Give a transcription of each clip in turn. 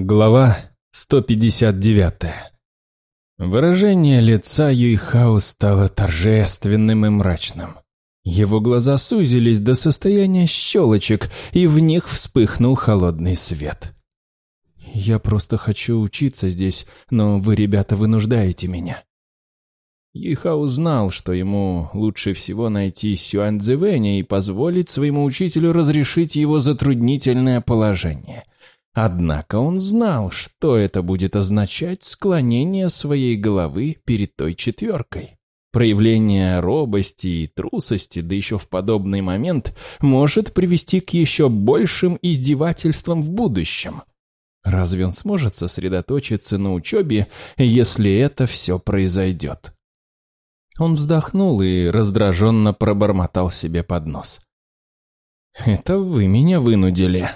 Глава 159 Выражение лица Юйхао стало торжественным и мрачным. Его глаза сузились до состояния щелочек, и в них вспыхнул холодный свет. «Я просто хочу учиться здесь, но вы, ребята, вынуждаете меня». Юйхао знал, что ему лучше всего найти Сюань Цзэвэня и позволить своему учителю разрешить его затруднительное положение – Однако он знал, что это будет означать склонение своей головы перед той четверкой. Проявление робости и трусости, да еще в подобный момент, может привести к еще большим издевательствам в будущем. Разве он сможет сосредоточиться на учебе, если это все произойдет? Он вздохнул и раздраженно пробормотал себе под нос. «Это вы меня вынудили»,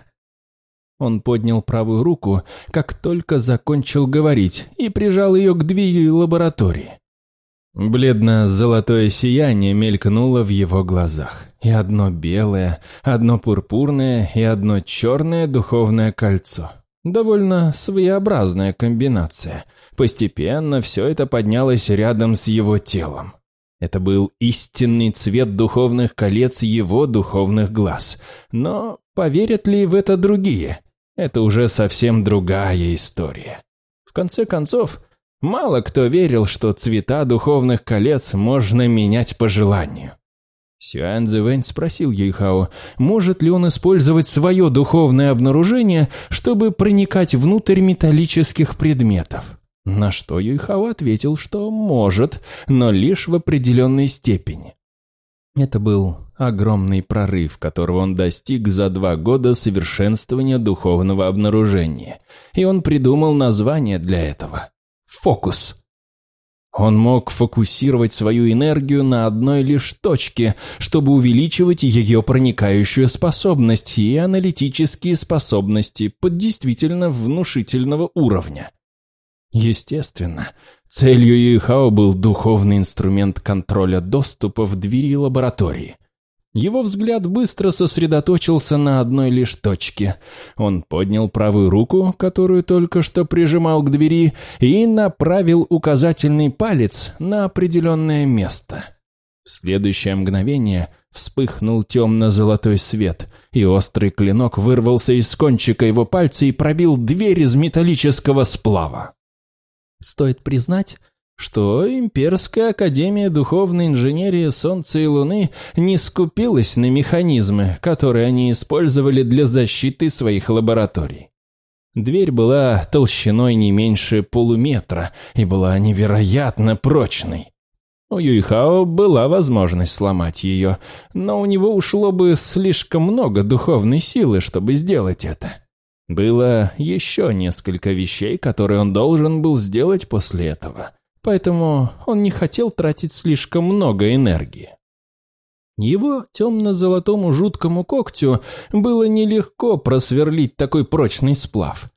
он поднял правую руку, как только закончил говорить, и прижал ее к двери лаборатории. Бледно-золотое сияние мелькнуло в его глазах. И одно белое, одно пурпурное и одно черное духовное кольцо. Довольно своеобразная комбинация. Постепенно все это поднялось рядом с его телом. Это был истинный цвет духовных колец его духовных глаз. Но поверят ли в это другие? Это уже совсем другая история. В конце концов, мало кто верил, что цвета духовных колец можно менять по желанию. Сюань Цзэвэнь спросил Юйхао, может ли он использовать свое духовное обнаружение, чтобы проникать внутрь металлических предметов. На что Юйхао ответил, что может, но лишь в определенной степени. Это был огромный прорыв, которого он достиг за два года совершенствования духовного обнаружения. И он придумал название для этого – «Фокус». Он мог фокусировать свою энергию на одной лишь точке, чтобы увеличивать ее проникающую способность и аналитические способности под действительно внушительного уровня. Естественно, целью Юйхао был духовный инструмент контроля доступа в двери лаборатории. Его взгляд быстро сосредоточился на одной лишь точке. Он поднял правую руку, которую только что прижимал к двери, и направил указательный палец на определенное место. В следующее мгновение вспыхнул темно-золотой свет, и острый клинок вырвался из кончика его пальца и пробил дверь из металлического сплава. Стоит признать, что Имперская Академия Духовной Инженерии Солнца и Луны не скупилась на механизмы, которые они использовали для защиты своих лабораторий. Дверь была толщиной не меньше полуметра и была невероятно прочной. У Юйхао была возможность сломать ее, но у него ушло бы слишком много духовной силы, чтобы сделать это. Было еще несколько вещей, которые он должен был сделать после этого, поэтому он не хотел тратить слишком много энергии. Его темно-золотому жуткому когтю было нелегко просверлить такой прочный сплав.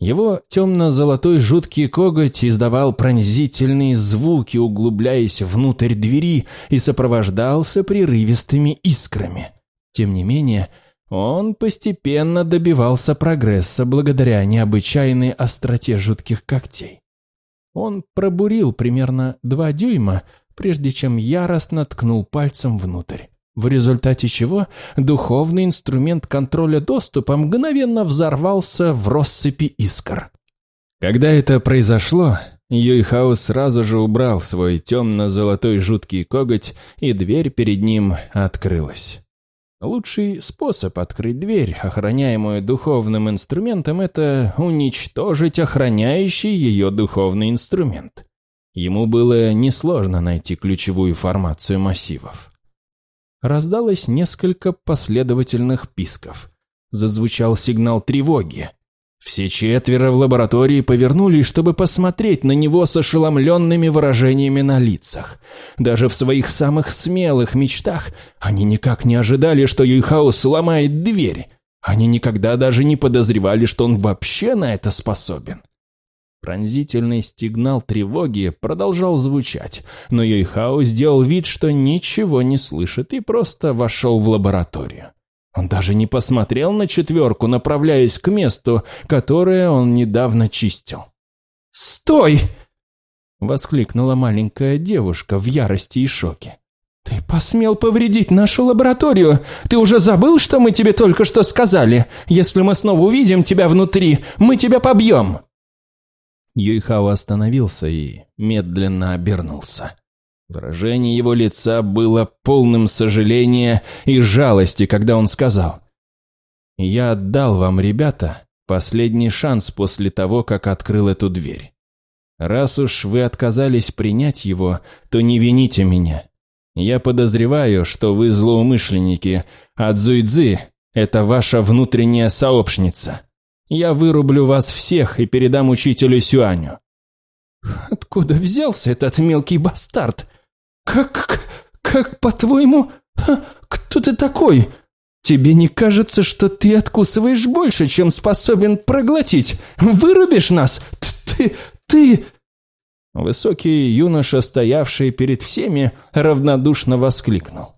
Его темно-золотой жуткий коготь издавал пронзительные звуки, углубляясь внутрь двери, и сопровождался прерывистыми искрами. Тем не менее, он постепенно добивался прогресса благодаря необычайной остроте жутких когтей. Он пробурил примерно два дюйма, прежде чем яростно ткнул пальцем внутрь, в результате чего духовный инструмент контроля доступа мгновенно взорвался в россыпи искр. Когда это произошло, Юйхао сразу же убрал свой темно-золотой жуткий коготь, и дверь перед ним открылась. Лучший способ открыть дверь, охраняемую духовным инструментом, это уничтожить охраняющий ее духовный инструмент. Ему было несложно найти ключевую формацию массивов. Раздалось несколько последовательных писков. Зазвучал сигнал тревоги. Все четверо в лаборатории повернулись, чтобы посмотреть на него с ошеломленными выражениями на лицах. Даже в своих самых смелых мечтах они никак не ожидали, что Юйхао сломает дверь. Они никогда даже не подозревали, что он вообще на это способен. Пронзительный сигнал тревоги продолжал звучать, но Юйхао сделал вид, что ничего не слышит и просто вошел в лабораторию. Он даже не посмотрел на четверку, направляясь к месту, которое он недавно чистил. «Стой!» — воскликнула маленькая девушка в ярости и шоке. «Ты посмел повредить нашу лабораторию! Ты уже забыл, что мы тебе только что сказали? Если мы снова увидим тебя внутри, мы тебя побьем!» Юйхао остановился и медленно обернулся. Выражение его лица было полным сожаления и жалости, когда он сказал «Я отдал вам, ребята, последний шанс после того, как открыл эту дверь. Раз уж вы отказались принять его, то не вините меня. Я подозреваю, что вы злоумышленники, а Цзуйцзы – это ваша внутренняя сообщница. Я вырублю вас всех и передам учителю Сюаню». «Откуда взялся этот мелкий бастард?» «Как... как, по-твоему... кто ты такой? Тебе не кажется, что ты откусываешь больше, чем способен проглотить? Вырубишь нас? Ты... ты...» Высокий юноша, стоявший перед всеми, равнодушно воскликнул.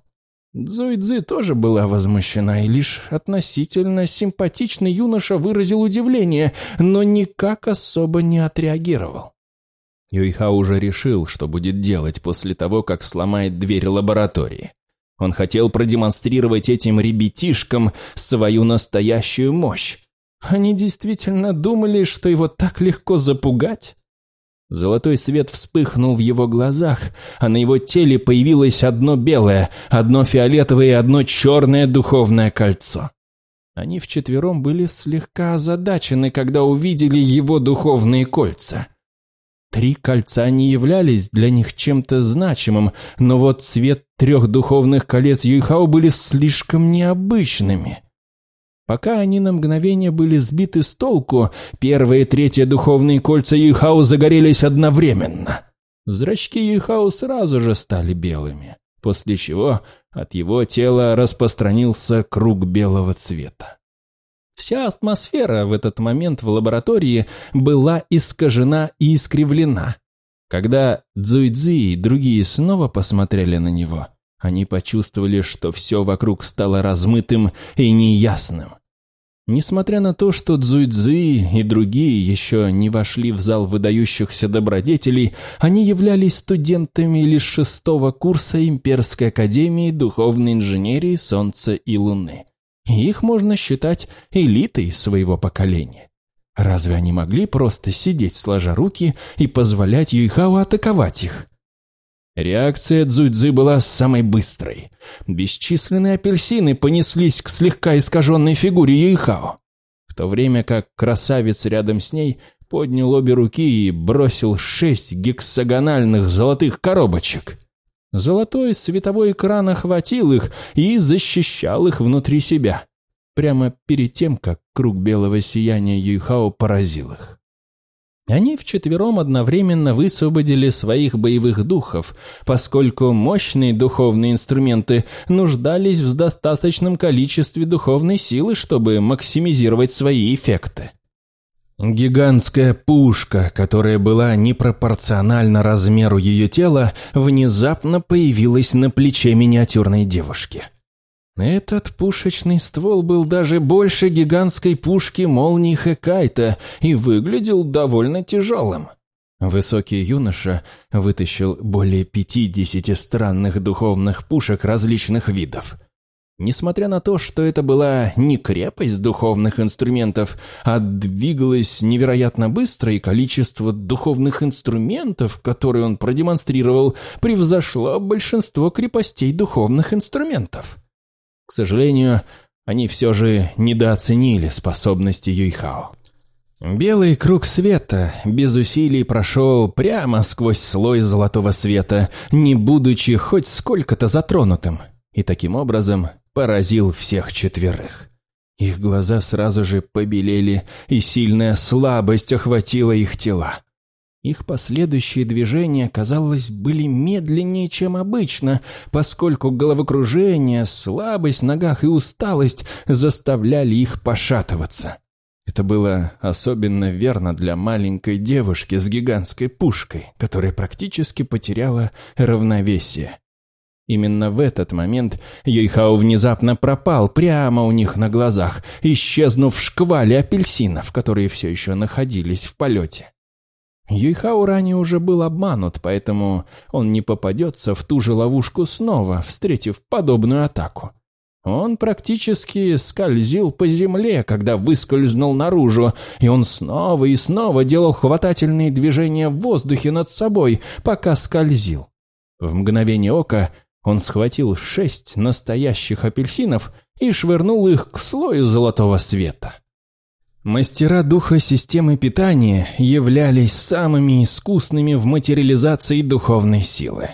Цзуйцзы тоже была возмущена, и лишь относительно симпатичный юноша выразил удивление, но никак особо не отреагировал. Юйха уже решил, что будет делать после того, как сломает дверь лаборатории. Он хотел продемонстрировать этим ребятишкам свою настоящую мощь. Они действительно думали, что его так легко запугать? Золотой свет вспыхнул в его глазах, а на его теле появилось одно белое, одно фиолетовое и одно черное духовное кольцо. Они вчетвером были слегка озадачены, когда увидели его духовные кольца. Три кольца не являлись для них чем-то значимым, но вот цвет трех духовных колец Юйхао были слишком необычными. Пока они на мгновение были сбиты с толку, первые и третье духовные кольца Юйхао загорелись одновременно. Зрачки Юйхао сразу же стали белыми, после чего от его тела распространился круг белого цвета. Вся атмосфера в этот момент в лаборатории была искажена и искривлена. Когда Цзуйцзи и другие снова посмотрели на него, они почувствовали, что все вокруг стало размытым и неясным. Несмотря на то, что Цзуйцзы и другие еще не вошли в зал выдающихся добродетелей, они являлись студентами лишь шестого курса Имперской Академии Духовной Инженерии Солнца и Луны. И их можно считать элитой своего поколения. Разве они могли просто сидеть сложа руки и позволять Юйхао атаковать их? Реакция Цзуйцзы была самой быстрой. Бесчисленные апельсины понеслись к слегка искаженной фигуре Юйхао, в то время как красавец рядом с ней поднял обе руки и бросил шесть гексагональных золотых коробочек. Золотой световой экран охватил их и защищал их внутри себя, прямо перед тем, как круг белого сияния Юйхао поразил их. Они вчетвером одновременно высвободили своих боевых духов, поскольку мощные духовные инструменты нуждались в достаточном количестве духовной силы, чтобы максимизировать свои эффекты. Гигантская пушка, которая была непропорциональна размеру ее тела, внезапно появилась на плече миниатюрной девушки. Этот пушечный ствол был даже больше гигантской пушки молнии Хекайта и выглядел довольно тяжелым. Высокий юноша вытащил более пятидесяти странных духовных пушек различных видов. Несмотря на то, что это была не крепость духовных инструментов, а двигалась невероятно быстро, и количество духовных инструментов, которые он продемонстрировал, превзошло большинство крепостей духовных инструментов. К сожалению, они все же недооценили способности Юйхао. Белый круг света без усилий прошел прямо сквозь слой золотого света, не будучи хоть сколько-то затронутым, и таким образом поразил всех четверых. Их глаза сразу же побелели, и сильная слабость охватила их тела. Их последующие движения, казалось, были медленнее, чем обычно, поскольку головокружение, слабость в ногах и усталость заставляли их пошатываться. Это было особенно верно для маленькой девушки с гигантской пушкой, которая практически потеряла равновесие. Именно в этот момент Юйхао внезапно пропал прямо у них на глазах, исчезнув в шквале апельсинов, которые все еще находились в полете. Юйхао ранее уже был обманут, поэтому он не попадется в ту же ловушку снова, встретив подобную атаку. Он практически скользил по земле, когда выскользнул наружу, и он снова и снова делал хватательные движения в воздухе над собой, пока скользил. В мгновение ока он схватил шесть настоящих апельсинов и швырнул их к слою золотого света. Мастера духа системы питания являлись самыми искусными в материализации духовной силы.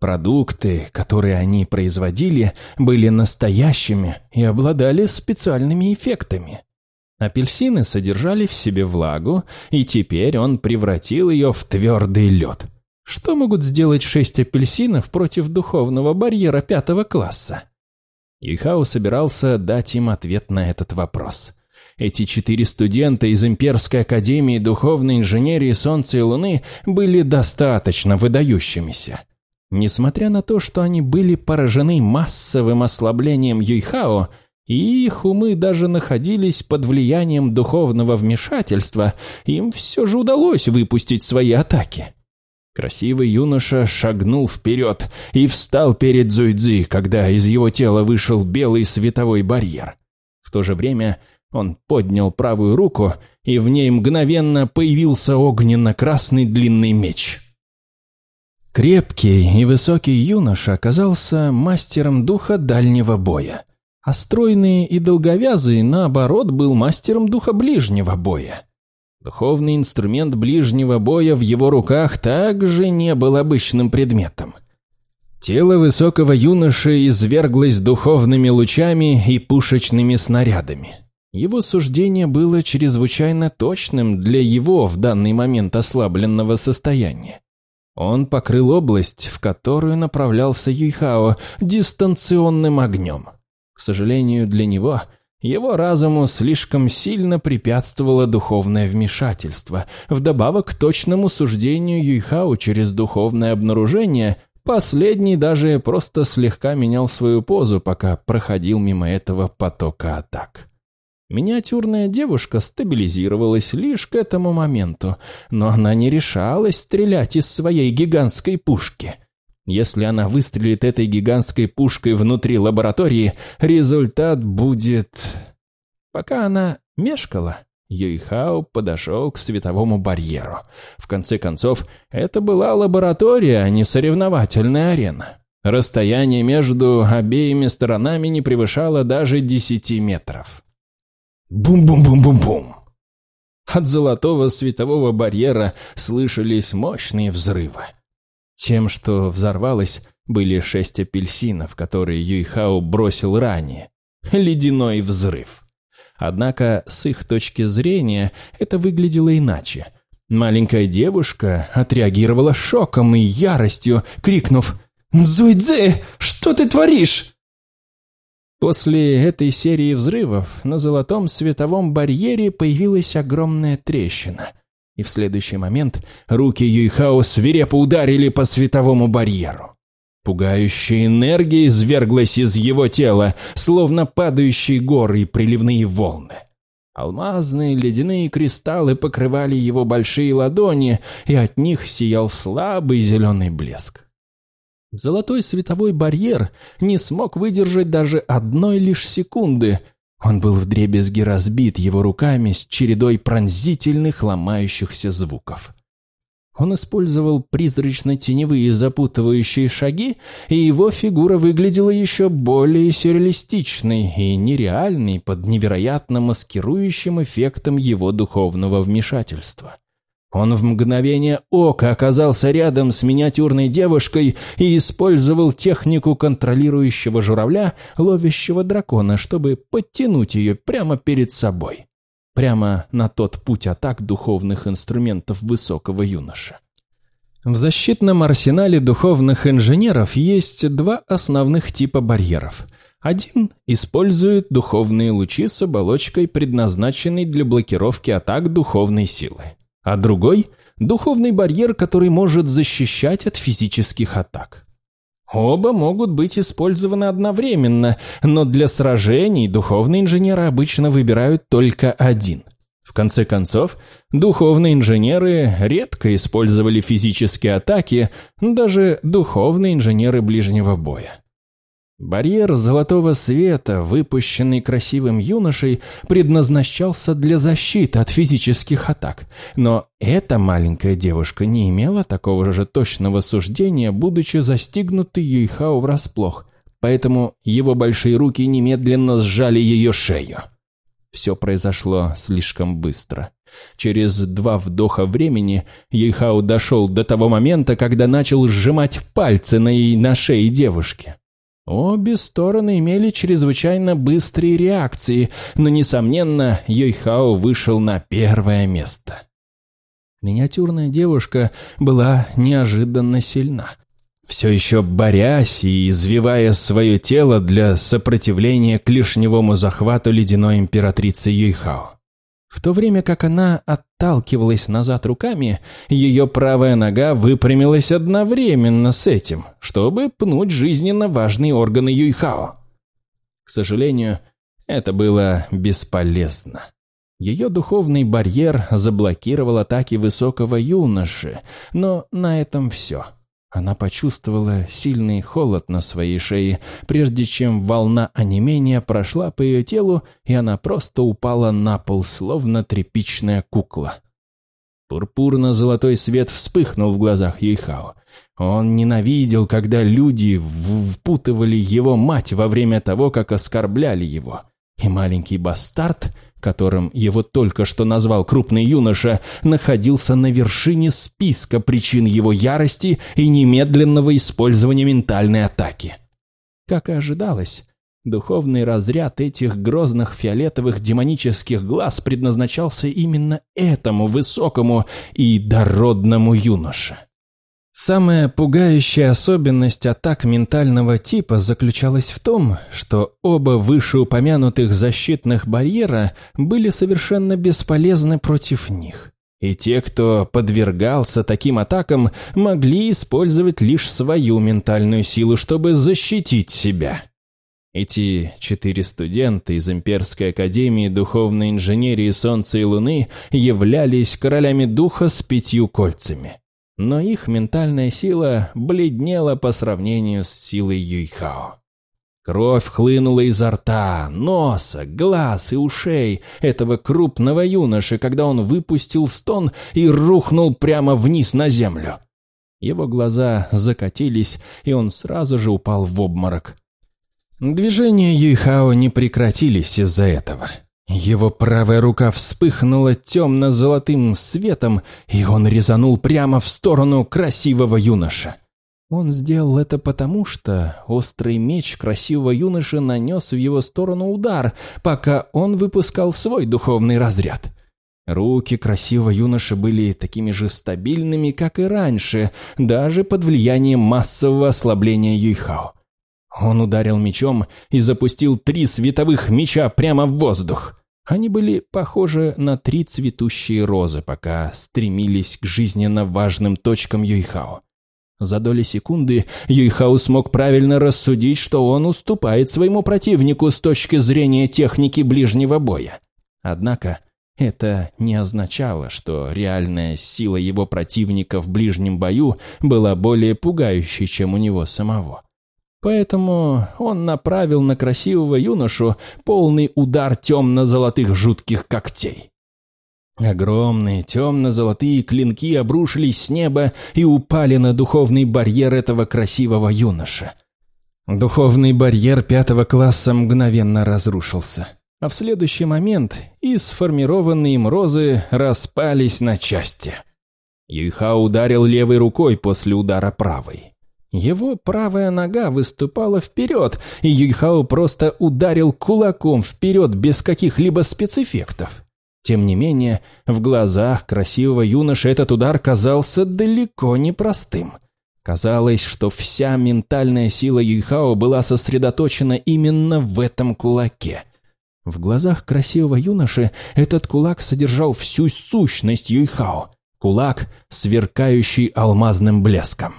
Продукты, которые они производили, были настоящими и обладали специальными эффектами. Апельсины содержали в себе влагу, и теперь он превратил ее в твердый лед. Что могут сделать шесть апельсинов против духовного барьера пятого класса? Ихао собирался дать им ответ на этот вопрос. Эти четыре студента из Имперской Академии Духовной Инженерии Солнца и Луны были достаточно выдающимися. Несмотря на то, что они были поражены массовым ослаблением Юйхао, и их умы даже находились под влиянием духовного вмешательства, им все же удалось выпустить свои атаки. Красивый юноша шагнул вперед и встал перед Зуйцзи, когда из его тела вышел белый световой барьер. В то же время он поднял правую руку, и в ней мгновенно появился огненно-красный длинный меч. Крепкий и высокий юноша оказался мастером духа дальнего боя, а стройный и долговязый, наоборот, был мастером духа ближнего боя. Духовный инструмент ближнего боя в его руках также не был обычным предметом. Тело высокого юноши изверглось духовными лучами и пушечными снарядами. Его суждение было чрезвычайно точным для его в данный момент ослабленного состояния. Он покрыл область, в которую направлялся Юйхао, дистанционным огнем. К сожалению для него, его разуму слишком сильно препятствовало духовное вмешательство. Вдобавок к точному суждению Юйхао через духовное обнаружение, последний даже просто слегка менял свою позу, пока проходил мимо этого потока атак. Миниатюрная девушка стабилизировалась лишь к этому моменту, но она не решалась стрелять из своей гигантской пушки. Если она выстрелит этой гигантской пушкой внутри лаборатории, результат будет... Пока она мешкала, Юйхао подошел к световому барьеру. В конце концов, это была лаборатория, а не соревновательная арена. Расстояние между обеими сторонами не превышало даже 10 метров. Бум-бум-бум-бум-бум. От золотого светового барьера слышались мощные взрывы. Тем, что взорвалось, были шесть апельсинов, которые Юйхао бросил ранее. Ледяной взрыв. Однако, с их точки зрения, это выглядело иначе. Маленькая девушка отреагировала шоком и яростью, крикнув «Зуйдзе, что ты творишь?» После этой серии взрывов на золотом световом барьере появилась огромная трещина. И в следующий момент руки Юйхао свирепо ударили по световому барьеру. Пугающая энергия изверглась из его тела, словно падающие горы и приливные волны. Алмазные ледяные кристаллы покрывали его большие ладони, и от них сиял слабый зеленый блеск. Золотой световой барьер не смог выдержать даже одной лишь секунды. Он был вдребезги разбит его руками с чередой пронзительных ломающихся звуков. Он использовал призрачно-теневые запутывающие шаги, и его фигура выглядела еще более сюрреалистичной и нереальной под невероятно маскирующим эффектом его духовного вмешательства. Он в мгновение ока оказался рядом с миниатюрной девушкой и использовал технику контролирующего журавля, ловящего дракона, чтобы подтянуть ее прямо перед собой. Прямо на тот путь атак духовных инструментов высокого юноши. В защитном арсенале духовных инженеров есть два основных типа барьеров. Один использует духовные лучи с оболочкой, предназначенной для блокировки атак духовной силы а другой – духовный барьер, который может защищать от физических атак. Оба могут быть использованы одновременно, но для сражений духовные инженеры обычно выбирают только один. В конце концов, духовные инженеры редко использовали физические атаки, даже духовные инженеры ближнего боя. Барьер золотого света, выпущенный красивым юношей, предназначался для защиты от физических атак. Но эта маленькая девушка не имела такого же точного суждения, будучи застигнутой Юйхао врасплох, поэтому его большие руки немедленно сжали ее шею. Все произошло слишком быстро. Через два вдоха времени Юйхао дошел до того момента, когда начал сжимать пальцы на, на шее девушки. Обе стороны имели чрезвычайно быстрые реакции, но, несомненно, Йойхао вышел на первое место. Миниатюрная девушка была неожиданно сильна. Все еще борясь и извивая свое тело для сопротивления к лишневому захвату ледяной императрицы Юйхао. В то время как она отталкивалась назад руками, ее правая нога выпрямилась одновременно с этим, чтобы пнуть жизненно важные органы Юйхао. К сожалению, это было бесполезно. Ее духовный барьер заблокировал атаки высокого юноши, но на этом все – она почувствовала сильный холод на своей шее, прежде чем волна онемения прошла по ее телу, и она просто упала на пол, словно тряпичная кукла. Пурпурно-золотой свет вспыхнул в глазах Юйхао. Он ненавидел, когда люди впутывали его мать во время того, как оскорбляли его. И маленький бастард — которым его только что назвал крупный юноша, находился на вершине списка причин его ярости и немедленного использования ментальной атаки. Как и ожидалось, духовный разряд этих грозных фиолетовых демонических глаз предназначался именно этому высокому и дородному юноше. Самая пугающая особенность атак ментального типа заключалась в том, что оба вышеупомянутых защитных барьера были совершенно бесполезны против них. И те, кто подвергался таким атакам, могли использовать лишь свою ментальную силу, чтобы защитить себя. Эти четыре студента из Имперской Академии Духовной Инженерии Солнца и Луны являлись королями духа с пятью кольцами но их ментальная сила бледнела по сравнению с силой Юйхао. Кровь хлынула изо рта, носа, глаз и ушей этого крупного юноши, когда он выпустил стон и рухнул прямо вниз на землю. Его глаза закатились, и он сразу же упал в обморок. Движения Юйхао не прекратились из-за этого. Его правая рука вспыхнула темно-золотым светом, и он резанул прямо в сторону красивого юноша. Он сделал это потому, что острый меч красивого юноши нанес в его сторону удар, пока он выпускал свой духовный разряд. Руки красивого юноши были такими же стабильными, как и раньше, даже под влиянием массового ослабления Юйхао. Он ударил мечом и запустил три световых меча прямо в воздух. Они были похожи на три цветущие розы, пока стремились к жизненно важным точкам Юйхао. За доли секунды Юйхао смог правильно рассудить, что он уступает своему противнику с точки зрения техники ближнего боя. Однако это не означало, что реальная сила его противника в ближнем бою была более пугающей, чем у него самого. Поэтому он направил на красивого юношу полный удар темно-золотых жутких когтей. Огромные темно-золотые клинки обрушились с неба и упали на духовный барьер этого красивого юноши. Духовный барьер пятого класса мгновенно разрушился, а в следующий момент и сформированные им розы распались на части. Юйха ударил левой рукой после удара правой. Его правая нога выступала вперед, и Юйхао просто ударил кулаком вперед без каких-либо спецэффектов. Тем не менее, в глазах красивого юноши этот удар казался далеко не простым. Казалось, что вся ментальная сила Юйхао была сосредоточена именно в этом кулаке. В глазах красивого юноши этот кулак содержал всю сущность Юйхао. Кулак, сверкающий алмазным блеском.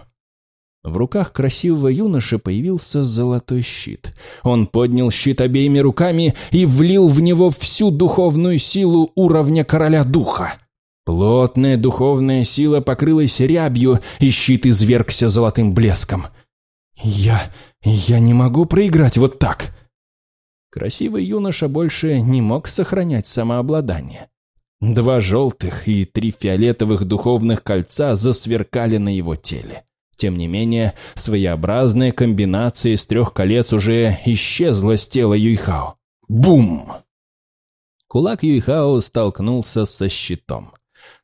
В руках красивого юноши появился золотой щит. Он поднял щит обеими руками и влил в него всю духовную силу уровня короля духа. Плотная духовная сила покрылась рябью, и щит извергся золотым блеском. «Я... я не могу проиграть вот так!» Красивый юноша больше не мог сохранять самообладание. Два желтых и три фиолетовых духовных кольца засверкали на его теле. Тем не менее, своеобразная комбинация из трех колец уже исчезла с тела Юйхао. Бум! Кулак Юйхао столкнулся со щитом.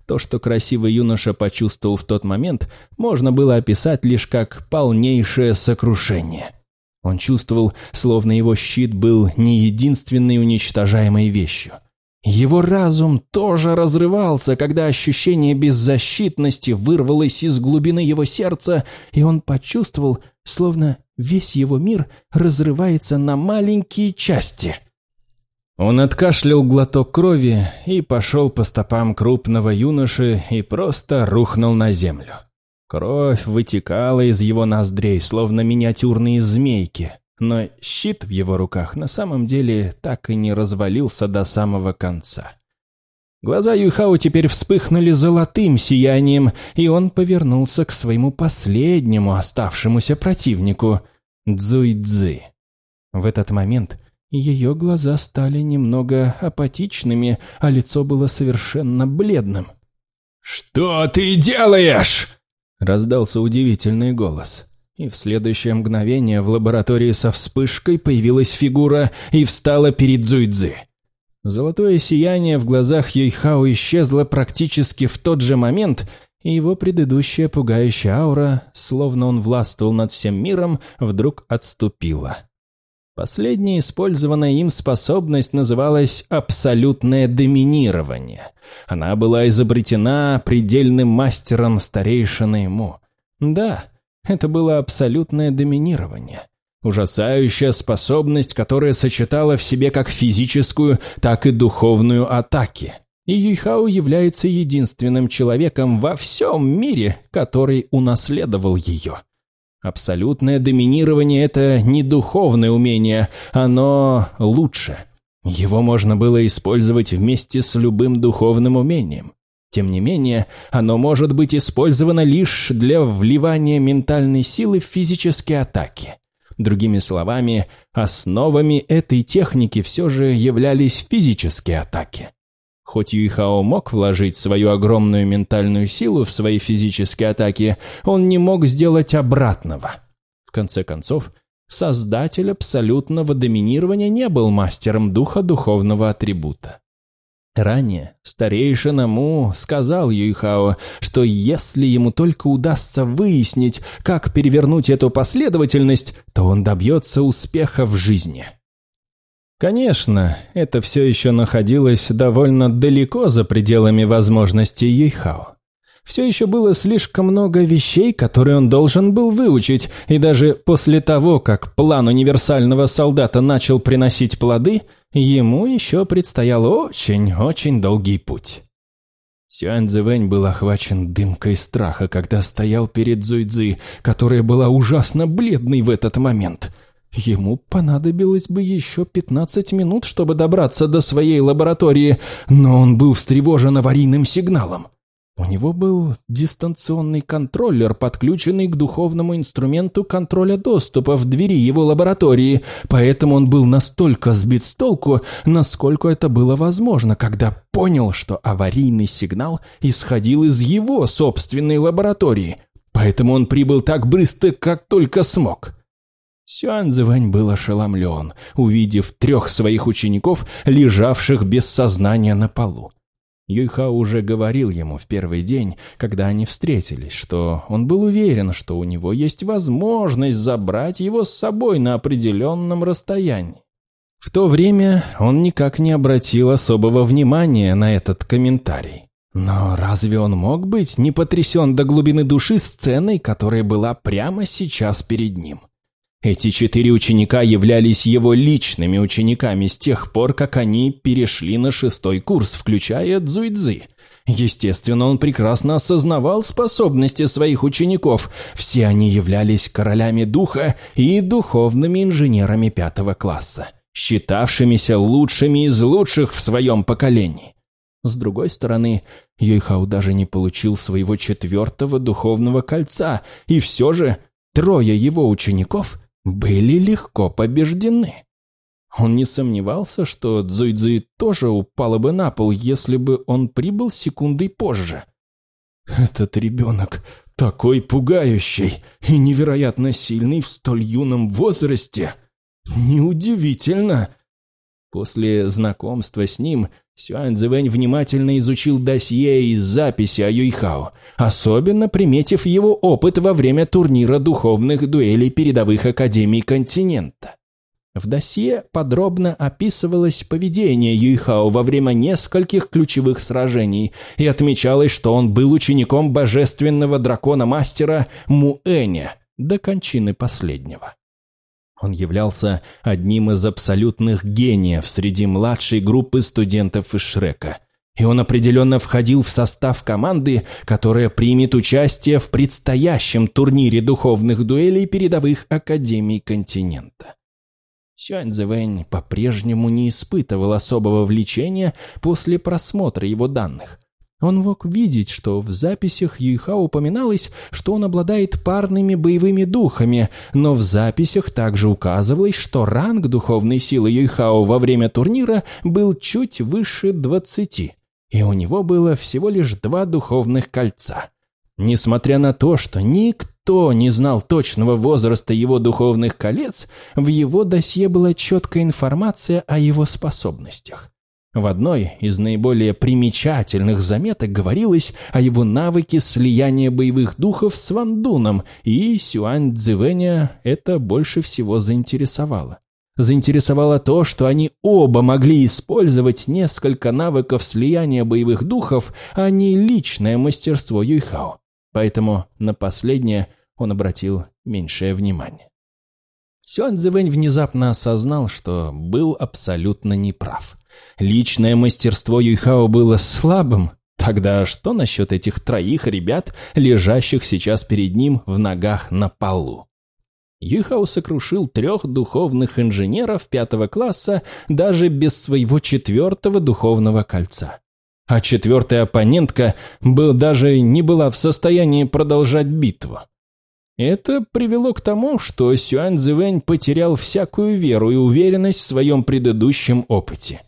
То, что красивый юноша почувствовал в тот момент, можно было описать лишь как полнейшее сокрушение. Он чувствовал, словно его щит был не единственной уничтожаемой вещью. Его разум тоже разрывался, когда ощущение беззащитности вырвалось из глубины его сердца, и он почувствовал, словно весь его мир разрывается на маленькие части. Он откашлял глоток крови и пошел по стопам крупного юноши и просто рухнул на землю. Кровь вытекала из его ноздрей, словно миниатюрные змейки, но щит в его руках на самом деле так и не развалился до самого конца. Глаза Юйхао теперь вспыхнули золотым сиянием, и он повернулся к своему последнему оставшемуся противнику – Цзуйцзы. В этот момент ее глаза стали немного апатичными, а лицо было совершенно бледным. «Что ты делаешь?» – раздался удивительный голос. И в следующее мгновение в лаборатории со вспышкой появилась фигура и встала перед Зуйцзы. Золотое сияние в глазах Юйхао исчезло практически в тот же момент, и его предыдущая пугающая аура, словно он властвовал над всем миром, вдруг отступила. Последняя использованная им способность называлась «абсолютное доминирование». Она была изобретена предельным мастером старейшины ему. Да, это было абсолютное доминирование. Ужасающая способность, которая сочетала в себе как физическую, так и духовную атаки. И Юйхао является единственным человеком во всем мире, который унаследовал ее. Абсолютное доминирование – это не духовное умение, оно лучше. Его можно было использовать вместе с любым духовным умением. Тем не менее, оно может быть использовано лишь для вливания ментальной силы в физические атаки. Другими словами, основами этой техники все же являлись физические атаки. Хоть Юйхао мог вложить свою огромную ментальную силу в свои физические атаки, он не мог сделать обратного. В конце концов, создатель абсолютного доминирования не был мастером духа духовного атрибута. Ранее старейшина Му сказал Юйхао, что если ему только удастся выяснить, как перевернуть эту последовательность, то он добьется успеха в жизни. Конечно, это все еще находилось довольно далеко за пределами возможностей Юйхао. Все еще было слишком много вещей, которые он должен был выучить, и даже после того, как план универсального солдата начал приносить плоды, ему еще предстоял очень-очень долгий путь. Сюань Цзэвэнь был охвачен дымкой страха, когда стоял перед Зуйцзы, которая была ужасно бледной в этот момент. Ему понадобилось бы еще 15 минут, чтобы добраться до своей лаборатории, но он был встревожен аварийным сигналом. У него был дистанционный контроллер, подключенный к духовному инструменту контроля доступа в двери его лаборатории, поэтому он был настолько сбит с толку, насколько это было возможно, когда понял, что аварийный сигнал исходил из его собственной лаборатории, поэтому он прибыл так быстро, как только смог. Сюань Цзэвэнь был ошеломлен, увидев трех своих учеников, лежавших без сознания на полу. Юйха уже говорил ему в первый день, когда они встретились, что он был уверен, что у него есть возможность забрать его с собой на определенном расстоянии. В то время он никак не обратил особого внимания на этот комментарий. Но разве он мог быть не потрясен до глубины души сценой, которая была прямо сейчас перед ним? Эти четыре ученика являлись его личными учениками с тех пор, как они перешли на шестой курс, включая Цзуйцзы. Естественно, он прекрасно осознавал способности своих учеников. Все они являлись королями духа и духовными инженерами пятого класса, считавшимися лучшими из лучших в своем поколении. С другой стороны, Юйхау даже не получил своего четвертого духовного кольца, и все же трое его учеников были легко побеждены. Он не сомневался, что Цзуйцзы тоже упала бы на пол, если бы он прибыл секундой позже. «Этот ребенок такой пугающий и невероятно сильный в столь юном возрасте! Неудивительно!» После знакомства с ним Сюань Цзэвэнь внимательно изучил досье и записи о Юйхао, особенно приметив его опыт во время турнира духовных дуэлей передовых академий континента. В досье подробно описывалось поведение Юйхао во время нескольких ключевых сражений и отмечалось, что он был учеником божественного дракона-мастера Муэня до кончины последнего. Он являлся одним из абсолютных гениев среди младшей группы студентов из Шрека. И он определенно входил в состав команды, которая примет участие в предстоящем турнире духовных дуэлей передовых академий континента. Сюань по-прежнему не испытывал особого влечения после просмотра его данных. Он мог видеть, что в записях Юйха упоминалось, что он обладает парными боевыми духами, но в записях также указывалось, что ранг духовной силы Юйхао во время турнира был чуть выше двадцати, и у него было всего лишь два духовных кольца. Несмотря на то, что никто не знал точного возраста его духовных колец, в его досье была четкая информация о его способностях. В одной из наиболее примечательных заметок говорилось о его навыке слияния боевых духов с Вандуном, и Сюань Цзивэня это больше всего заинтересовало. Заинтересовало то, что они оба могли использовать несколько навыков слияния боевых духов, а не личное мастерство Юйхао. Поэтому на последнее он обратил меньшее внимание. Сюань Цзивэнь внезапно осознал, что был абсолютно неправ. Личное мастерство Юйхао было слабым. Тогда что насчет этих троих ребят, лежащих сейчас перед ним в ногах на полу? Юйхао сокрушил трех духовных инженеров пятого класса даже без своего четвертого духовного кольца. А четвертая оппонентка был даже не была в состоянии продолжать битву. Это привело к тому, что Сюань Цзэвэнь потерял всякую веру и уверенность в своем предыдущем опыте.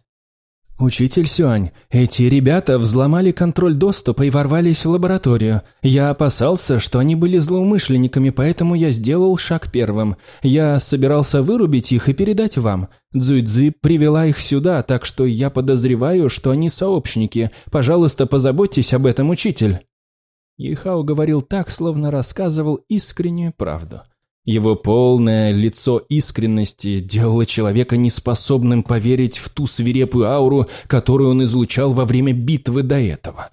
«Учитель Сюань, эти ребята взломали контроль доступа и ворвались в лабораторию. Я опасался, что они были злоумышленниками, поэтому я сделал шаг первым. Я собирался вырубить их и передать вам. Цзуйцзы привела их сюда, так что я подозреваю, что они сообщники. Пожалуйста, позаботьтесь об этом, учитель». Ихао говорил так, словно рассказывал искреннюю правду. Его полное лицо искренности делало человека неспособным поверить в ту свирепую ауру, которую он излучал во время битвы до этого.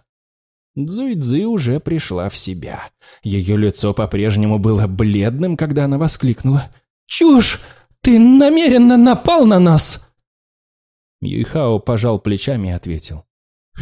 Цзуйцзы уже пришла в себя. Ее лицо по-прежнему было бледным, когда она воскликнула. «Чушь! Ты намеренно напал на нас!» Юйхао пожал плечами и ответил.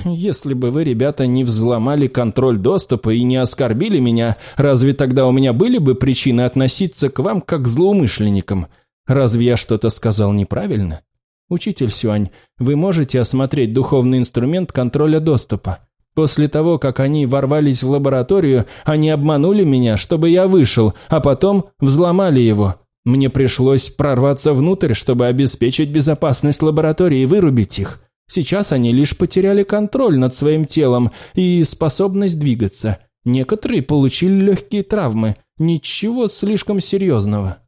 «Если бы вы, ребята, не взломали контроль доступа и не оскорбили меня, разве тогда у меня были бы причины относиться к вам как к злоумышленникам? Разве я что-то сказал неправильно? Учитель Сюань, вы можете осмотреть духовный инструмент контроля доступа? После того, как они ворвались в лабораторию, они обманули меня, чтобы я вышел, а потом взломали его. Мне пришлось прорваться внутрь, чтобы обеспечить безопасность лаборатории и вырубить их». Сейчас они лишь потеряли контроль над своим телом и способность двигаться. Некоторые получили легкие травмы. Ничего слишком серьезного.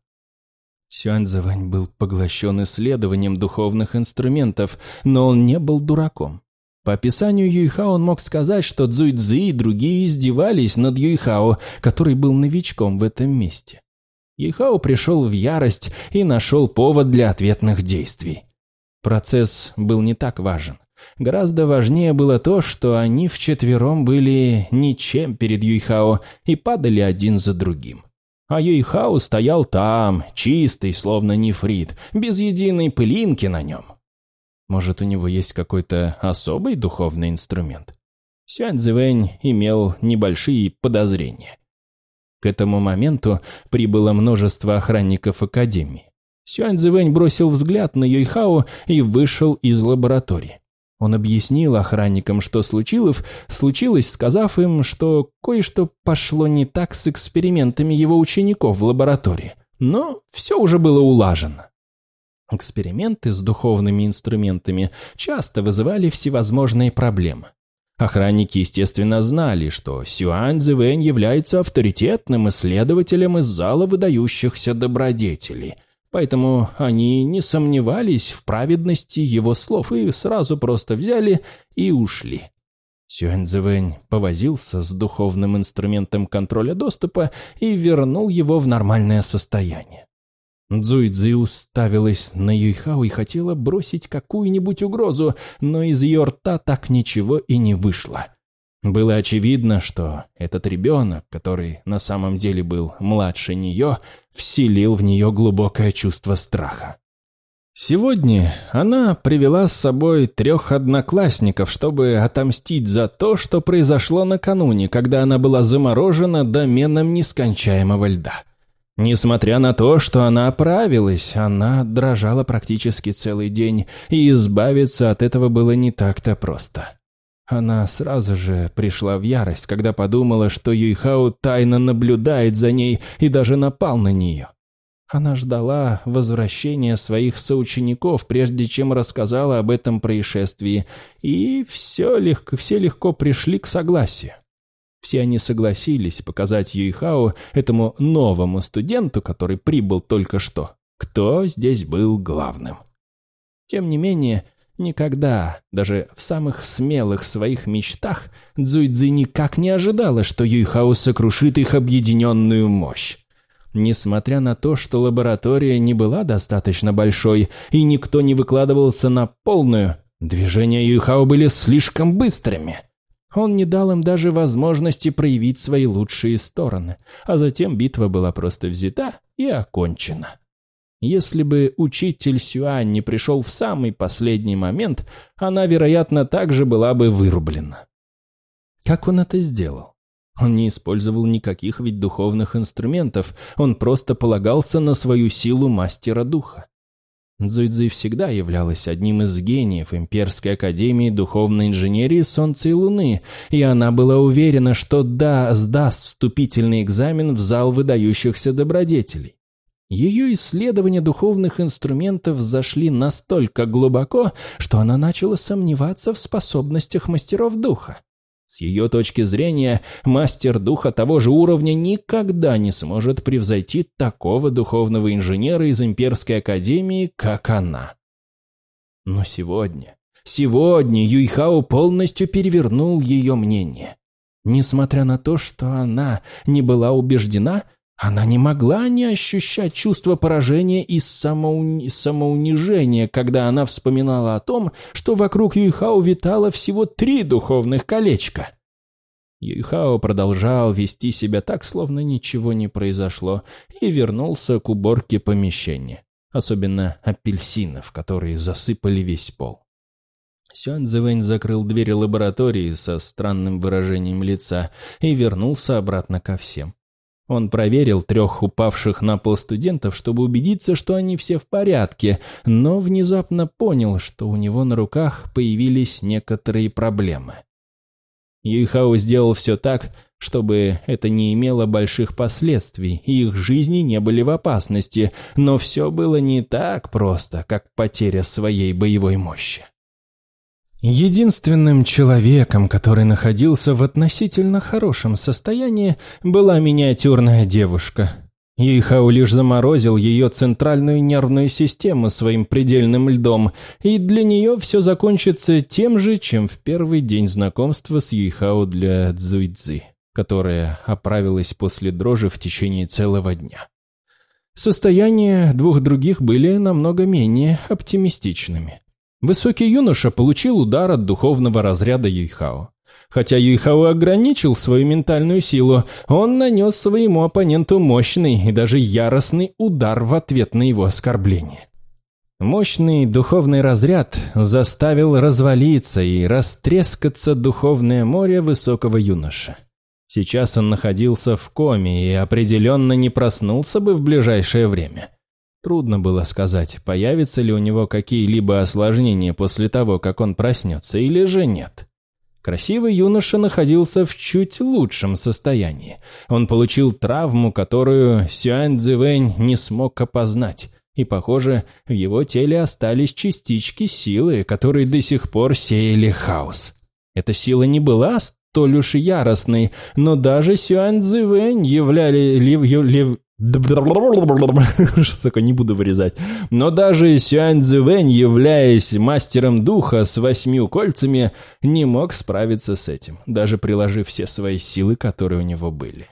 Сюаньцзэвань был поглощен исследованием духовных инструментов, но он не был дураком. По описанию Юйхао он мог сказать, что Цзуйцзы и другие издевались над Юйхао, который был новичком в этом месте. Юйхао пришел в ярость и нашел повод для ответных действий. Процесс был не так важен. Гораздо важнее было то, что они вчетвером были ничем перед Юйхао и падали один за другим. А Юйхао стоял там, чистый, словно нефрит, без единой пылинки на нем. Может, у него есть какой-то особый духовный инструмент? Сюань Цзэвэнь имел небольшие подозрения. К этому моменту прибыло множество охранников Академии. Сюань Цзэвэнь бросил взгляд на Юйхао и вышел из лаборатории. Он объяснил охранникам, что случилось, случилось, сказав им, что кое-что пошло не так с экспериментами его учеников в лаборатории. Но все уже было улажено. Эксперименты с духовными инструментами часто вызывали всевозможные проблемы. Охранники, естественно, знали, что Сюань Цзэвэнь является авторитетным исследователем из зала выдающихся добродетелей, поэтому они не сомневались в праведности его слов и сразу просто взяли и ушли. Сюань Цзэвэнь повозился с духовным инструментом контроля доступа и вернул его в нормальное состояние. Цзуйцзи уставилась на Юйхао и хотела бросить какую-нибудь угрозу, но из ее рта так ничего и не вышло. Было очевидно, что этот ребенок, который на самом деле был младше нее, вселил в нее глубокое чувство страха. Сегодня она привела с собой трех одноклассников, чтобы отомстить за то, что произошло накануне, когда она была заморожена доменом нескончаемого льда. Несмотря на то, что она оправилась, она дрожала практически целый день, и избавиться от этого было не так-то просто. Она сразу же пришла в ярость, когда подумала, что Юйхао тайно наблюдает за ней и даже напал на нее. Она ждала возвращения своих соучеников, прежде чем рассказала об этом происшествии, и все легко, все легко пришли к согласию. Все они согласились показать Юйхао, этому новому студенту, который прибыл только что, кто здесь был главным. Тем не менее, никогда, даже в самых смелых своих мечтах, Цзуйцзи никак не ожидала, что Юйхао сокрушит их объединенную мощь. Несмотря на то, что лаборатория не была достаточно большой и никто не выкладывался на полную, движения Юйхао были слишком быстрыми – он не дал им даже возможности проявить свои лучшие стороны, а затем битва была просто взята и окончена. Если бы учитель Сюань не пришел в самый последний момент, она, вероятно, также была бы вырублена. Как он это сделал? Он не использовал никаких ведь духовных инструментов, он просто полагался на свою силу мастера духа. Цзуйцзи всегда являлась одним из гениев Имперской Академии Духовной Инженерии Солнца и Луны, и она была уверена, что да, сдаст вступительный экзамен в зал выдающихся добродетелей. Ее исследования духовных инструментов зашли настолько глубоко, что она начала сомневаться в способностях мастеров духа. С ее точки зрения, мастер духа того же уровня никогда не сможет превзойти такого духовного инженера из Имперской Академии, как она. Но сегодня, сегодня Юйхао полностью перевернул ее мнение. Несмотря на то, что она не была убеждена, она не могла не ощущать чувство поражения и самоуни... самоунижения, когда она вспоминала о том, что вокруг Юйхао витало всего три духовных колечка. Юйхао продолжал вести себя так, словно ничего не произошло, и вернулся к уборке помещения, особенно апельсинов, которые засыпали весь пол. Сюань Цзэвэнь закрыл дверь лаборатории со странным выражением лица и вернулся обратно ко всем. Он проверил трех упавших на пол студентов, чтобы убедиться, что они все в порядке, но внезапно понял, что у него на руках появились некоторые проблемы. Юйхао сделал все так, чтобы это не имело больших последствий, и их жизни не были в опасности, но все было не так просто, как потеря своей боевой мощи. Единственным человеком, который находился в относительно хорошем состоянии, была миниатюрная девушка. Юйхао лишь заморозил ее центральную нервную систему своим предельным льдом, и для нее все закончится тем же, чем в первый день знакомства с Юйхао для Цзуйцзы, которая оправилась после дрожи в течение целого дня. Состояния двух других были намного менее оптимистичными. Высокий юноша получил удар от духовного разряда Юйхао. Хотя Юйхао ограничил свою ментальную силу, он нанес своему оппоненту мощный и даже яростный удар в ответ на его оскорбление. Мощный духовный разряд заставил развалиться и растрескаться духовное море высокого юноши. Сейчас он находился в коме и определенно не проснулся бы в ближайшее время. Трудно было сказать, появятся ли у него какие-либо осложнения после того, как он проснется, или же нет. Красивый юноша находился в чуть лучшем состоянии. Он получил травму, которую Сюань Цзивэнь не смог опознать. И, похоже, в его теле остались частички силы, которые до сих пор сеяли хаос. Эта сила не была столь уж яростной, но даже Сюань Цзивэнь являли, лив, лив, что такое, не буду вырезать. Но даже Сюань Цзэвэнь, являясь мастером духа с восьмью кольцами, не мог справиться с этим, даже приложив все свои силы, которые у него были.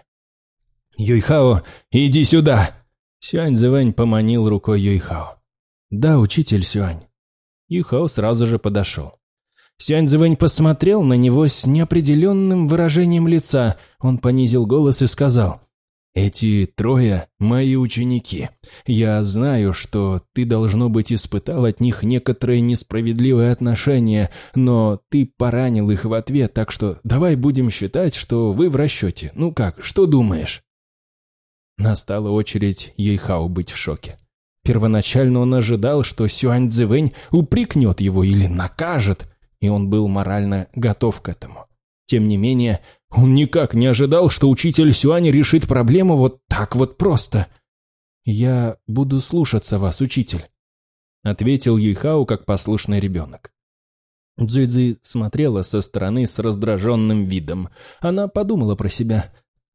«Юйхао, иди сюда!» Сюань Цзэвэнь поманил рукой Юйхао. «Да, учитель Сюань». Юйхао сразу же подошел. Сюань Цзэвэнь посмотрел на него с неопределенным выражением лица. Он понизил голос и сказал – эти трое – мои ученики. Я знаю, что ты, должно быть, испытал от них некоторое несправедливое отношение, но ты поранил их в ответ, так что давай будем считать, что вы в расчете. Ну как, что думаешь?» Настала очередь Ейхау быть в шоке. Первоначально он ожидал, что Сюань Цзэвэнь упрекнет его или накажет, и он был морально готов к этому. Тем не менее, он никак не ожидал, что учитель Сюань решит проблему вот так вот просто. «Я буду слушаться вас, учитель», — ответил Юйхао как послушный ребенок. Цзуйцзи смотрела со стороны с раздраженным видом. Она подумала про себя.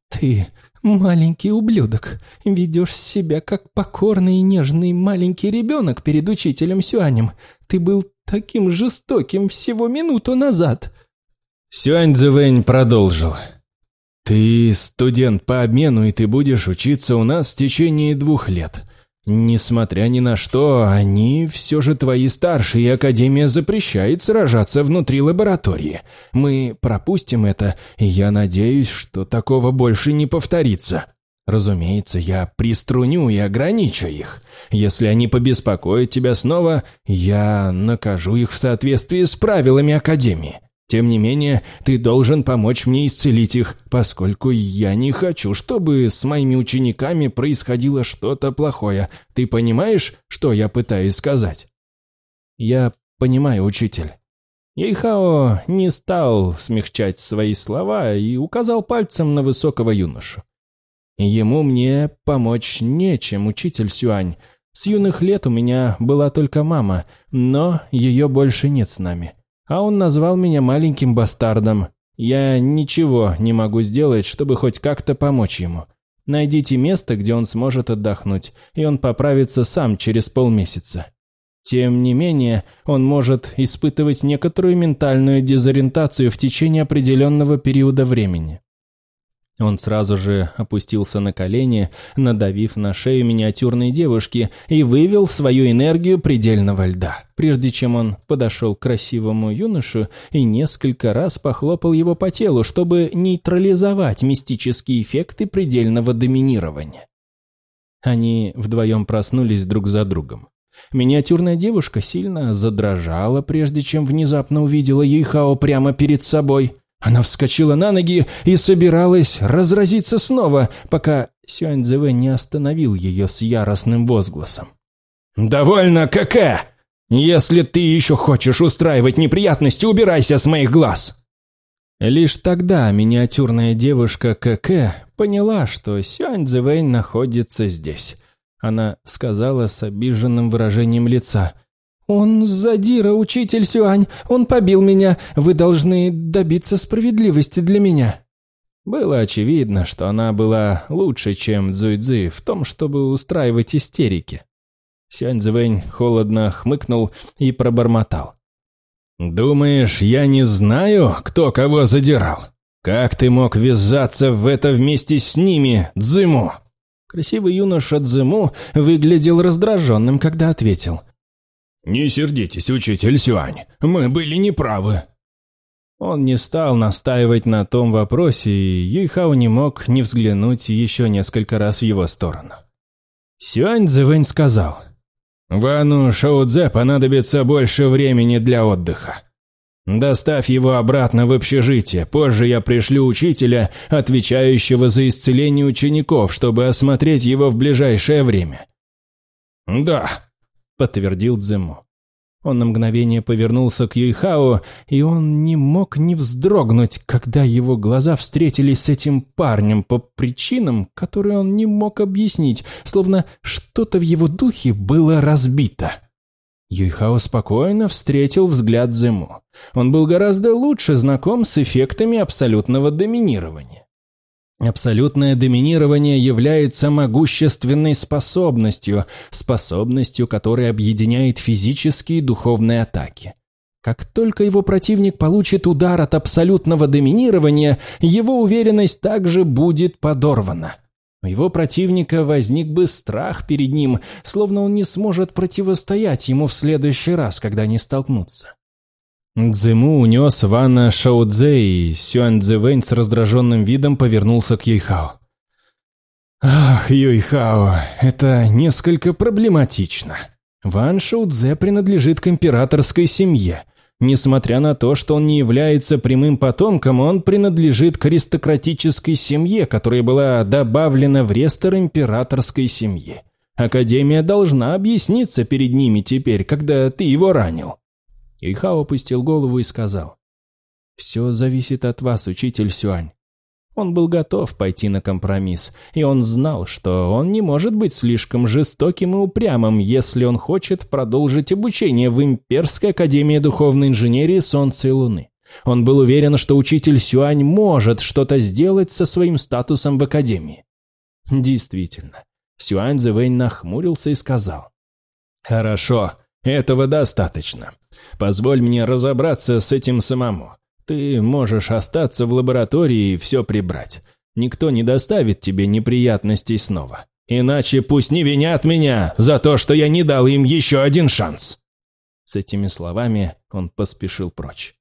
«Ты, маленький ублюдок, ведешь себя как покорный и нежный маленький ребенок перед учителем Сюанем. Ты был таким жестоким всего минуту назад». Сюань Цзэвэнь продолжил. «Ты студент по обмену, и ты будешь учиться у нас в течение двух лет. Несмотря ни на что, они все же твои старшие, и Академия запрещает сражаться внутри лаборатории. Мы пропустим это, и я надеюсь, что такого больше не повторится». Разумеется, я приструню и ограничу их. Если они побеспокоят тебя снова, я накажу их в соответствии с правилами Академии. Тем не менее, ты должен помочь мне исцелить их, поскольку я не хочу, чтобы с моими учениками происходило что-то плохое. Ты понимаешь, что я пытаюсь сказать?» «Я понимаю, учитель». Ейхао не стал смягчать свои слова и указал пальцем на высокого юношу. «Ему мне помочь нечем, учитель Сюань. С юных лет у меня была только мама, но ее больше нет с нами а он назвал меня маленьким бастардом. Я ничего не могу сделать, чтобы хоть как-то помочь ему. Найдите место, где он сможет отдохнуть, и он поправится сам через полмесяца. Тем не менее, он может испытывать некоторую ментальную дезориентацию в течение определенного периода времени. Он сразу же опустился на колени, надавив на шею миниатюрной девушки и вывел свою энергию предельного льда, прежде чем он подошел к красивому юношу и несколько раз похлопал его по телу, чтобы нейтрализовать мистические эффекты предельного доминирования. Они вдвоем проснулись друг за другом. Миниатюрная девушка сильно задрожала, прежде чем внезапно увидела Ейхао прямо перед собой – она вскочила на ноги и собиралась разразиться снова, пока Сюань Цзэвэ не остановил ее с яростным возгласом. «Довольно, КК! Если ты еще хочешь устраивать неприятности, убирайся с моих глаз!» Лишь тогда миниатюрная девушка КК поняла, что Сюань находится здесь. Она сказала с обиженным выражением лица – «Он задира, учитель Сюань. Он побил меня. Вы должны добиться справедливости для меня». Было очевидно, что она была лучше, чем Цзуйцзы в том, чтобы устраивать истерики. Сюань Цзэвэнь холодно хмыкнул и пробормотал. «Думаешь, я не знаю, кто кого задирал? Как ты мог ввязаться в это вместе с ними, Цзыму?» Красивый юноша Цзыму выглядел раздраженным, когда ответил. «Не сердитесь, учитель Сюань, мы были неправы». Он не стал настаивать на том вопросе, и Юйхао не мог не взглянуть еще несколько раз в его сторону. Сюань Цзэвэнь сказал, Вану Шоудзе понадобится больше времени для отдыха. Доставь его обратно в общежитие. Позже я пришлю учителя, отвечающего за исцеление учеников, чтобы осмотреть его в ближайшее время». «Да», — подтвердил Дзему. Он на мгновение повернулся к Юйхао, и он не мог не вздрогнуть, когда его глаза встретились с этим парнем по причинам, которые он не мог объяснить, словно что-то в его духе было разбито. Юйхао спокойно встретил взгляд Зему. Он был гораздо лучше знаком с эффектами абсолютного доминирования. Абсолютное доминирование является могущественной способностью, способностью, которая объединяет физические и духовные атаки. Как только его противник получит удар от абсолютного доминирования, его уверенность также будет подорвана. У его противника возник бы страх перед ним, словно он не сможет противостоять ему в следующий раз, когда они столкнутся. Цзэму унес Вана Шаудзе, и Сюань Цзэвэнь с раздраженным видом повернулся к Юйхао. «Ах, Юйхао, это несколько проблематично. Ван Шаудзе принадлежит к императорской семье. Несмотря на то, что он не является прямым потомком, он принадлежит к аристократической семье, которая была добавлена в рестор императорской семьи. Академия должна объясниться перед ними теперь, когда ты его ранил». Юйхао опустил голову и сказал. «Все зависит от вас, учитель Сюань». Он был готов пойти на компромисс, и он знал, что он не может быть слишком жестоким и упрямым, если он хочет продолжить обучение в Имперской Академии Духовной Инженерии Солнца и Луны. Он был уверен, что учитель Сюань может что-то сделать со своим статусом в Академии. Действительно, Сюань Зэвэнь нахмурился и сказал. «Хорошо, этого достаточно. Позволь мне разобраться с этим самому. Ты можешь остаться в лаборатории и все прибрать. Никто не доставит тебе неприятностей снова. Иначе пусть не винят меня за то, что я не дал им еще один шанс». С этими словами он поспешил прочь.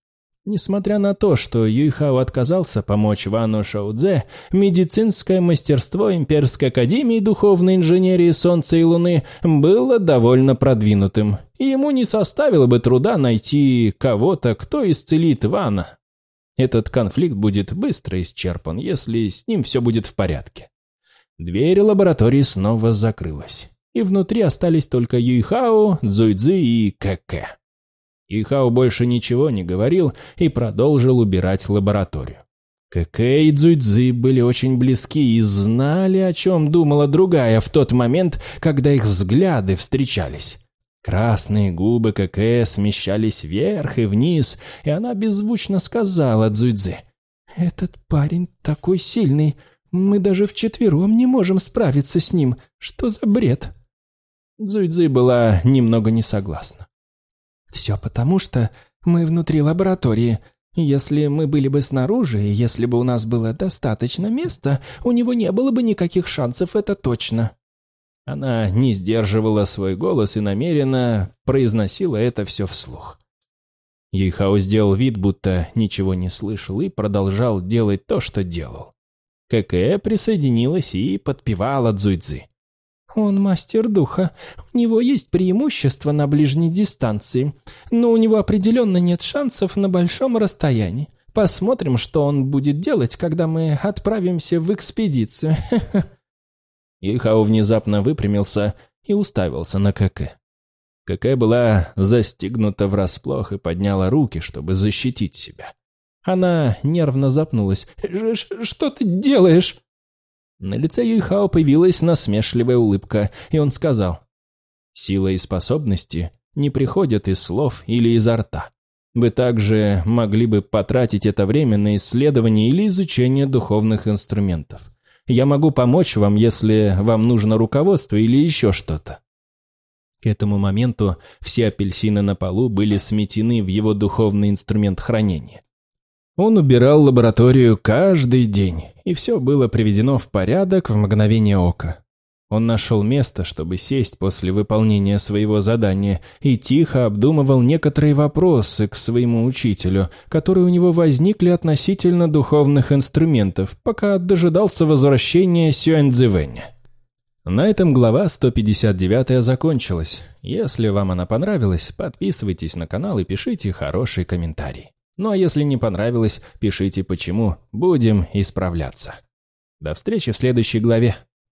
Несмотря на то, что Юйхао отказался помочь Вану Шаудзе, медицинское мастерство Имперской Академии Духовной Инженерии Солнца и Луны было довольно продвинутым, и ему не составило бы труда найти кого-то, кто исцелит Вана. Этот конфликт будет быстро исчерпан, если с ним все будет в порядке. Дверь лаборатории снова закрылась, и внутри остались только Юйхао, Цзуйцзы и Кэкэ. Ихао больше ничего не говорил и продолжил убирать лабораторию. Кэкэ и Цзуйцзы были очень близки и знали, о чем думала другая в тот момент, когда их взгляды встречались. Красные губы Кэкэ смещались вверх и вниз, и она беззвучно сказала Цзуйцзы. «Этот парень такой сильный, мы даже вчетвером не можем справиться с ним. Что за бред?» Цзуйцзы была немного не согласна. Все потому, что мы внутри лаборатории. Если мы были бы снаружи, и если бы у нас было достаточно места, у него не было бы никаких шансов, это точно». Она не сдерживала свой голос и намеренно произносила это все вслух. Юйхао сделал вид, будто ничего не слышал, и продолжал делать то, что делал. КК присоединилась и подпевала Цзуйцзы. Он мастер духа. У него есть преимущество на ближней дистанции, но у него определенно нет шансов на большом расстоянии. Посмотрим, что он будет делать, когда мы отправимся в экспедицию. Ихао внезапно выпрямился и уставился на КК. КК была застигнута врасплох и подняла руки, чтобы защитить себя. Она нервно запнулась. «Что ты делаешь?» На лице Юйхао появилась насмешливая улыбка, и он сказал, «Сила и способности не приходят из слов или изо рта. Вы также могли бы потратить это время на исследование или изучение духовных инструментов. Я могу помочь вам, если вам нужно руководство или еще что-то». К этому моменту все апельсины на полу были сметены в его духовный инструмент хранения. Он убирал лабораторию каждый день, и все было приведено в порядок в мгновение ока. Он нашел место, чтобы сесть после выполнения своего задания, и тихо обдумывал некоторые вопросы к своему учителю, которые у него возникли относительно духовных инструментов, пока дожидался возвращения Сюаньцзивэня. На этом глава 159 закончилась. Если вам она понравилась, подписывайтесь на канал и пишите хороший комментарий. Ну а если не понравилось, пишите почему, будем исправляться. До встречи в следующей главе.